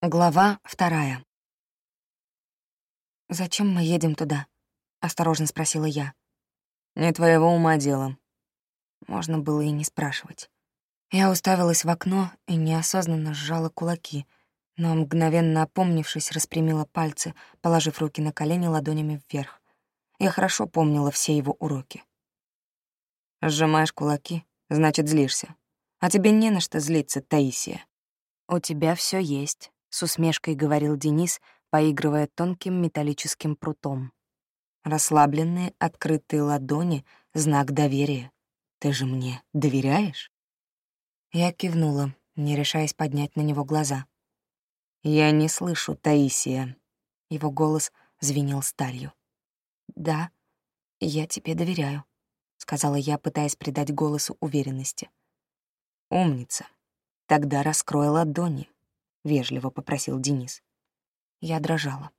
Глава вторая. «Зачем мы едем туда?» — осторожно спросила я. «Не твоего ума дело». Можно было и не спрашивать. Я уставилась в окно и неосознанно сжала кулаки, но, мгновенно опомнившись, распрямила пальцы, положив руки на колени ладонями вверх. Я хорошо помнила все его уроки. «Сжимаешь кулаки, значит, злишься. А тебе не на что злиться, Таисия». «У тебя все есть», — с усмешкой говорил Денис, поигрывая тонким металлическим прутом. Расслабленные, открытые ладони — знак доверия. Ты же мне доверяешь? Я кивнула, не решаясь поднять на него глаза. «Я не слышу, Таисия». Его голос звенел сталью. «Да, я тебе доверяю», — сказала я, пытаясь придать голосу уверенности. «Умница. Тогда раскрой ладони», — вежливо попросил Денис. Я дрожала.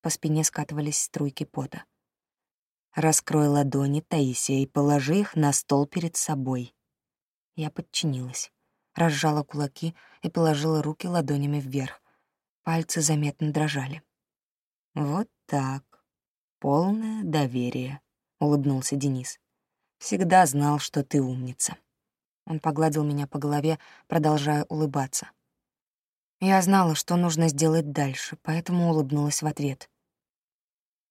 По спине скатывались струйки пота. «Раскрой ладони, Таисия, и положи их на стол перед собой». Я подчинилась, разжала кулаки и положила руки ладонями вверх. Пальцы заметно дрожали. «Вот так. Полное доверие», — улыбнулся Денис. «Всегда знал, что ты умница». Он погладил меня по голове, продолжая улыбаться. Я знала, что нужно сделать дальше, поэтому улыбнулась в ответ.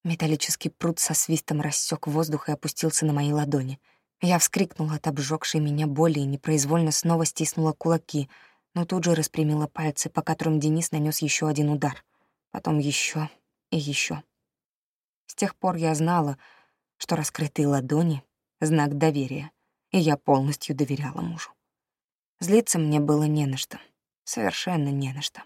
Металлический пруд со свистом рассек воздух и опустился на мои ладони. Я вскрикнула от обжегшей меня боли и непроизвольно снова стиснула кулаки, но тут же распрямила пальцы, по которым Денис нанес еще один удар. Потом еще и еще. С тех пор я знала, что раскрытые ладони — знак доверия, и я полностью доверяла мужу. Злиться мне было не на что. Совершенно не на что.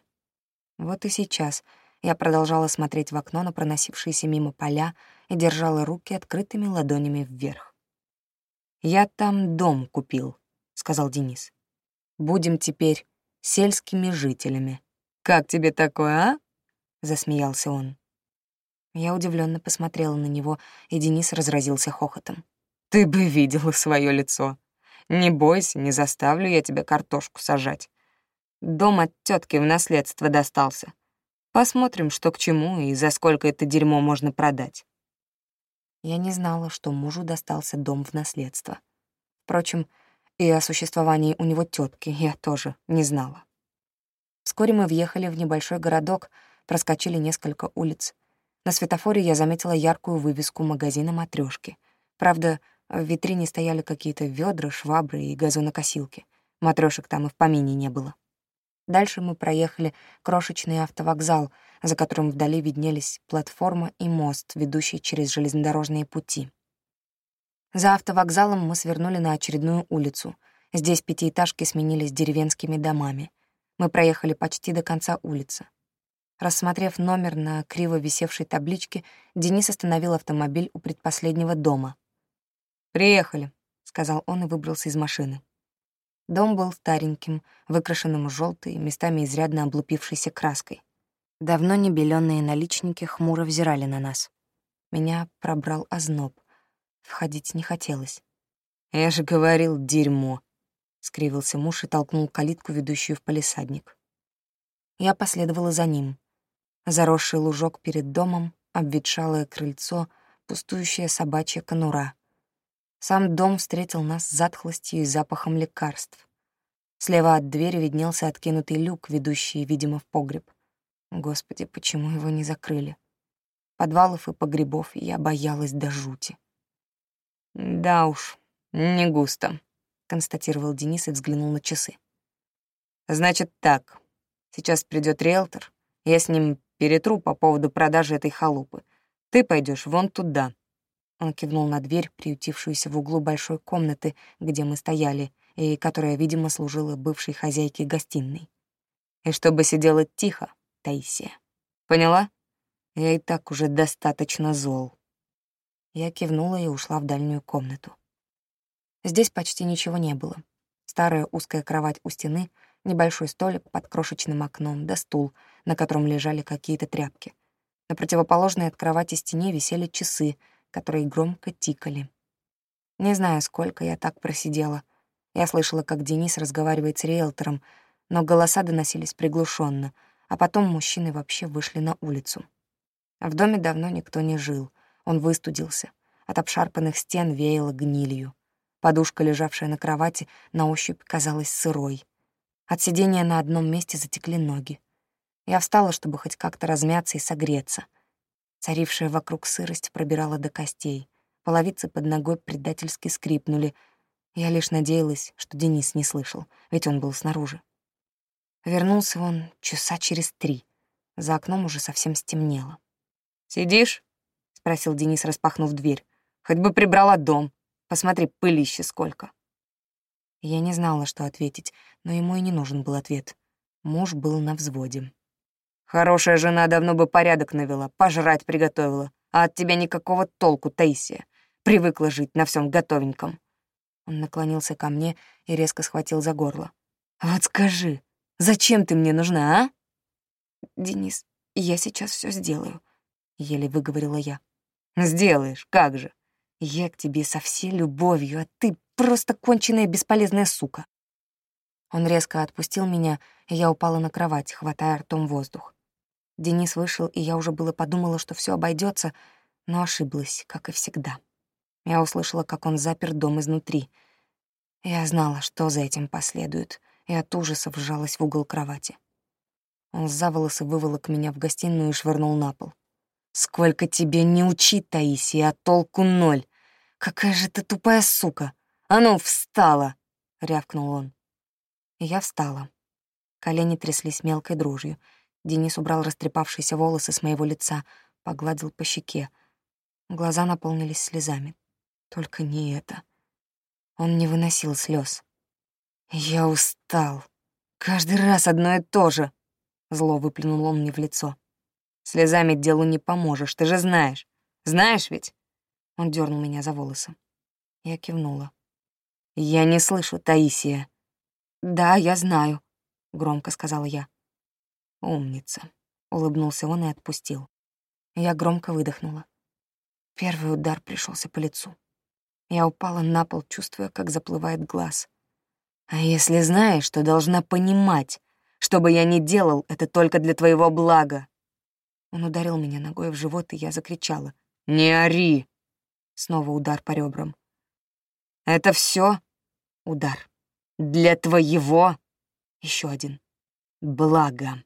Вот и сейчас я продолжала смотреть в окно на проносившиеся мимо поля и держала руки открытыми ладонями вверх. «Я там дом купил», — сказал Денис. «Будем теперь сельскими жителями. Как тебе такое, а?» — засмеялся он. Я удивленно посмотрела на него, и Денис разразился хохотом. «Ты бы видела свое лицо. Не бойся, не заставлю я тебя картошку сажать. Дом от тетки в наследство достался. Посмотрим, что к чему и за сколько это дерьмо можно продать. Я не знала, что мужу достался дом в наследство. Впрочем, и о существовании у него тетки я тоже не знала. Вскоре мы въехали в небольшой городок, проскочили несколько улиц. На светофоре я заметила яркую вывеску магазина «Матрёшки». Правда, в витрине стояли какие-то ведра, швабры и газонокосилки. Матрёшек там и в помине не было. Дальше мы проехали крошечный автовокзал, за которым вдали виднелись платформа и мост, ведущий через железнодорожные пути. За автовокзалом мы свернули на очередную улицу. Здесь пятиэтажки сменились деревенскими домами. Мы проехали почти до конца улицы. Рассмотрев номер на криво висевшей табличке, Денис остановил автомобиль у предпоследнего дома. «Приехали», — сказал он и выбрался из машины. Дом был стареньким, выкрашенным желтой, местами изрядно облупившейся краской. Давно не белёные наличники хмуро взирали на нас. Меня пробрал озноб. Входить не хотелось. «Я же говорил, дерьмо!» — скривился муж и толкнул калитку, ведущую в палисадник. Я последовала за ним. Заросший лужок перед домом, обветшалое крыльцо, пустующая собачья конура. Сам дом встретил нас затхлостью и запахом лекарств. Слева от двери виднелся откинутый люк, ведущий, видимо, в погреб. Господи, почему его не закрыли? Подвалов и погребов я боялась до жути. «Да уж, не густо», — констатировал Денис и взглянул на часы. «Значит так, сейчас придет риэлтор, я с ним перетру по поводу продажи этой халупы. Ты пойдешь вон туда, он кивнул на дверь, приютившуюся в углу большой комнаты, где мы стояли, и которая, видимо, служила бывшей хозяйке гостиной. «И чтобы сидела тихо, Таисия. Поняла? Я и так уже достаточно зол». Я кивнула и ушла в дальнюю комнату. Здесь почти ничего не было. Старая узкая кровать у стены, небольшой столик под крошечным окном, да стул, на котором лежали какие-то тряпки. На противоположной от кровати стене висели часы — которые громко тикали. Не знаю, сколько я так просидела. Я слышала, как Денис разговаривает с риэлтором, но голоса доносились приглушенно, а потом мужчины вообще вышли на улицу. В доме давно никто не жил, он выстудился. От обшарпанных стен веяло гнилью. Подушка, лежавшая на кровати, на ощупь казалась сырой. От сидения на одном месте затекли ноги. Я встала, чтобы хоть как-то размяться и согреться. Царившая вокруг сырость пробирала до костей. Половицы под ногой предательски скрипнули. Я лишь надеялась, что Денис не слышал, ведь он был снаружи. Вернулся он часа через три. За окном уже совсем стемнело. «Сидишь?» — спросил Денис, распахнув дверь. «Хоть бы прибрала дом. Посмотри, пылище сколько». Я не знала, что ответить, но ему и не нужен был ответ. Муж был на взводе. «Хорошая жена давно бы порядок навела, пожрать приготовила, а от тебя никакого толку, Таисия. Привыкла жить на всем готовеньком». Он наклонился ко мне и резко схватил за горло. «Вот скажи, зачем ты мне нужна, а?» «Денис, я сейчас все сделаю», — еле выговорила я. «Сделаешь, как же. Я к тебе со всей любовью, а ты просто конченая бесполезная сука». Он резко отпустил меня, и я упала на кровать, хватая ртом воздух. Денис вышел, и я уже было подумала, что все обойдется, но ошиблась, как и всегда. Я услышала, как он запер дом изнутри. Я знала, что за этим последует, и от ужаса вжалась в угол кровати. Он за волосы выволок меня в гостиную и швырнул на пол. «Сколько тебе не учить, Таисия, а толку ноль! Какая же ты тупая сука! А ну, встала!» — рявкнул он. И я встала. Колени тряслись мелкой дрожью. Денис убрал растрепавшиеся волосы с моего лица, погладил по щеке. Глаза наполнились слезами. Только не это. Он не выносил слез. «Я устал. Каждый раз одно и то же!» Зло выплюнул он мне в лицо. Слезами делу не поможешь, ты же знаешь. Знаешь ведь?» Он дернул меня за волосы. Я кивнула. «Я не слышу, Таисия». «Да, я знаю», — громко сказала я. «Умница», — улыбнулся он и отпустил. Я громко выдохнула. Первый удар пришелся по лицу. Я упала на пол, чувствуя, как заплывает глаз. «А если знаешь, что должна понимать, что бы я ни делал, это только для твоего блага, он ударил меня ногой в живот, и я закричала. «Не ори!» Снова удар по ребрам. «Это все? Удар. Для твоего?» Еще один. «Благо».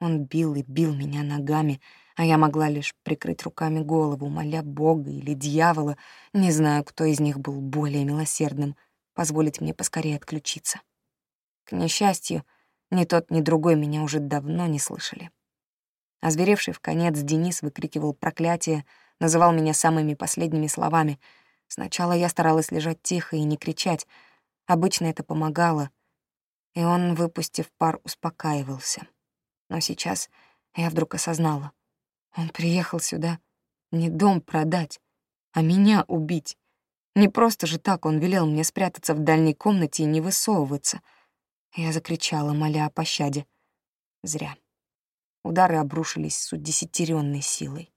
Он бил и бил меня ногами, а я могла лишь прикрыть руками голову, моля Бога или дьявола, не знаю, кто из них был более милосердным, позволить мне поскорее отключиться. К несчастью, ни тот, ни другой меня уже давно не слышали. Озверевший в конец Денис выкрикивал проклятие, называл меня самыми последними словами. Сначала я старалась лежать тихо и не кричать. Обычно это помогало. И он, выпустив пар, успокаивался. Но сейчас я вдруг осознала. Он приехал сюда не дом продать, а меня убить. Не просто же так он велел мне спрятаться в дальней комнате и не высовываться. Я закричала, моля о пощаде. Зря. Удары обрушились с удесятеренной силой.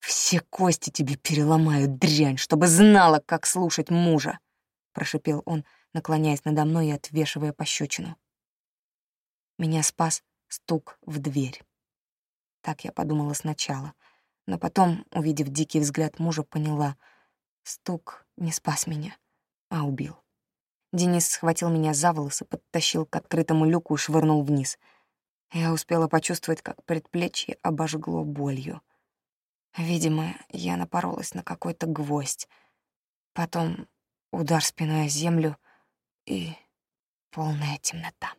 «Все кости тебе переломают, дрянь, чтобы знала, как слушать мужа!» — прошипел он, наклоняясь надо мной и отвешивая пощечину. Меня спас стук в дверь. Так я подумала сначала, но потом, увидев дикий взгляд мужа, поняла — стук не спас меня, а убил. Денис схватил меня за волосы, подтащил к открытому люку и швырнул вниз — я успела почувствовать, как предплечье обожгло болью. Видимо, я напоролась на какой-то гвоздь. Потом удар спиной о землю и полная темнота.